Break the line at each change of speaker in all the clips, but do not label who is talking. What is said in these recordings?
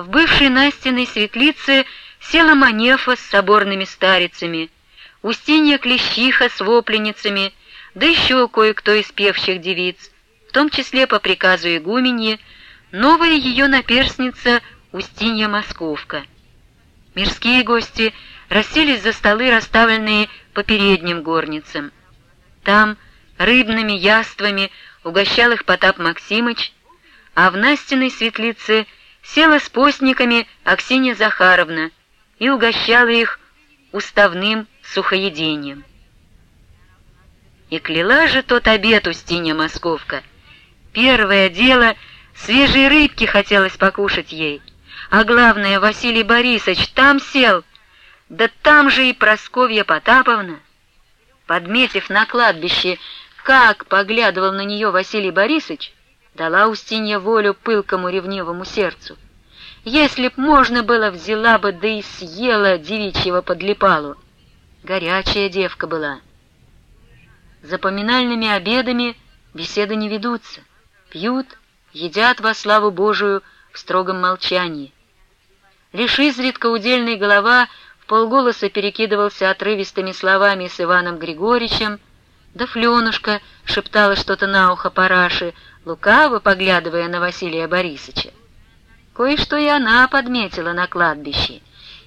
В бывшей Настиной светлице села Манефа с соборными старицами, Устинья Клещиха с вопленницами, да еще кое-кто из певчих девиц, в том числе по приказу игуменьи, новая ее наперсница Устинья Московка. Мирские гости расселись за столы, расставленные по передним горницам. Там рыбными яствами угощал их Потап Максимыч, а в Настиной светлице села с постниками Аксинья Захаровна и угощала их уставным сухоедением. И кляла же тот обед Устинья Московка. Первое дело — свежей рыбки хотелось покушать ей, а главное, Василий Борисович там сел, да там же и Просковья Потаповна. Подметив на кладбище, как поглядывал на нее Василий Борисович, дала Устинья волю пылкому ревнивому сердцу. Если б можно было, взяла бы, да и съела девичьего подлипалу. Горячая девка была. За поминальными обедами беседы не ведутся. Пьют, едят во славу Божию в строгом молчании. Лишь изредка удельная голова в полголоса перекидывался отрывистыми словами с Иваном Григорьевичем, да Фленушка шептала что-то на ухо параши, лукаво поглядывая на Василия Борисовича. Кое-что и она подметила на кладбище.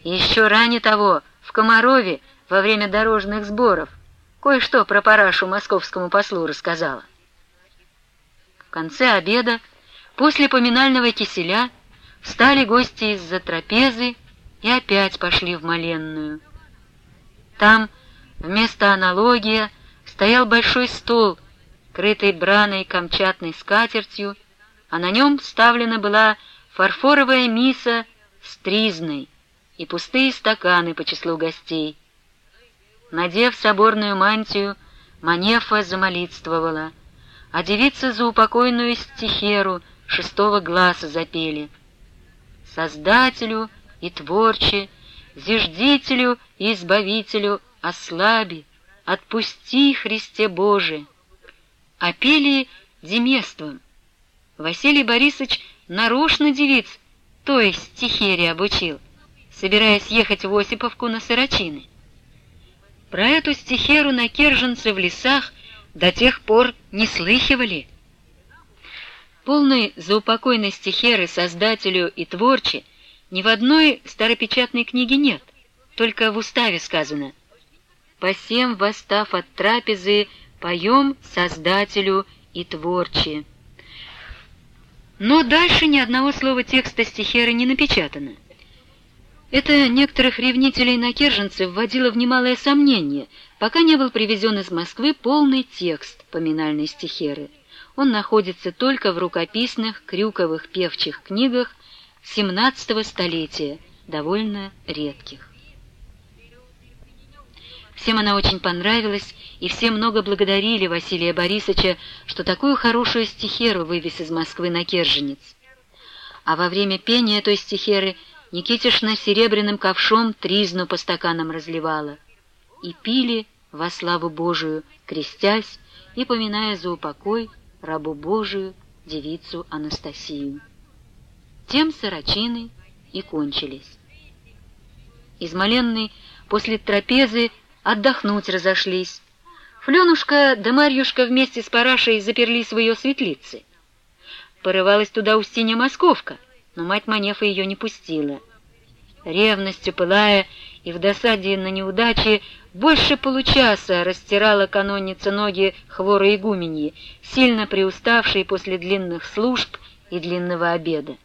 Еще ранее того, в Комарове, во время дорожных сборов, кое-что про парашу московскому послу рассказала. В конце обеда, после поминального киселя, встали гости из-за трапезы и опять пошли в моленную. Там вместо аналогия стоял большой стол, крытый браной камчатной скатертью, а на нем вставлена была фарфоровая миса с тризной и пустые стаканы по числу гостей. Надев соборную мантию, Манефа замолитствовала, а девицы за упокойную стихеру шестого глаза запели. Создателю и творче, зиждителю и избавителю ослаби, отпусти, Христе Боже. А пели демеством. Василий Борисович нарочно девиц, то есть стихири обучил, собираясь ехать в Осиповку на Сорочины. Про эту стихеру на Керженце в лесах до тех пор не слыхивали. Полной заупокойной стихеры создателю и творче ни в одной старопечатной книге нет, только в уставе сказано «Посем, восстав от трапезы, поем создателю и творче». Но дальше ни одного слова текста стихеры не напечатано. Это некоторых ревнителей накерженцев вводило в немалое сомнение, пока не был привезен из Москвы полный текст поминальной стихеры. Он находится только в рукописных крюковых певчих книгах XVII столетия, довольно редких. Всем она очень понравилась, и все много благодарили Василия Борисовича, что такую хорошую стихеру вывез из Москвы на Керженец. А во время пения той стихеры Никитишна серебряным ковшом тризну по стаканам разливала. И пили во славу Божию, крестясь и поминая за упокой рабу Божию, девицу Анастасию. Тем сорочины и кончились. Измоленный после трапезы отдохнуть разошлись. Фленушка да Марьюшка вместе с Парашей заперлись в ее светлице. Порывалась туда Устинья Московка, но мать Манефа ее не пустила. Ревностью пылая и в досаде на неудачи больше получаса растирала канонница ноги хворой игуменьи, сильно приуставшей после длинных служб и длинного обеда.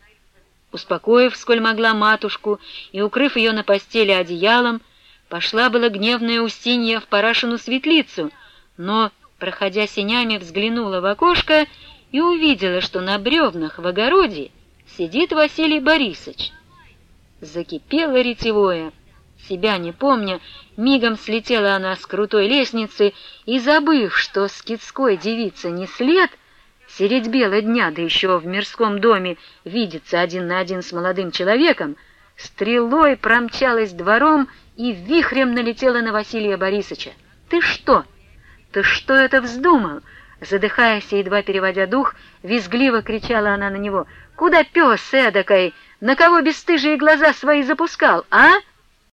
Успокоив, сколь могла матушку, и укрыв ее на постели одеялом, Пошла была гневная Устинья в Парашину светлицу, но, проходя сенями, взглянула в окошко и увидела, что на бревнах в огороде сидит Василий Борисович. Закипело ретевое. Себя не помня, мигом слетела она с крутой лестницы и, забыв, что скидской девица не след, средь бела дня, да еще в мирском доме видится один на один с молодым человеком, стрелой промчалась двором и вихрем налетела на Василия Борисовича. «Ты что? Ты что это вздумал? Задыхаясь и едва переводя дух, визгливо кричала она на него. «Куда пес эдакой? На кого бесстыжие глаза свои запускал, а?»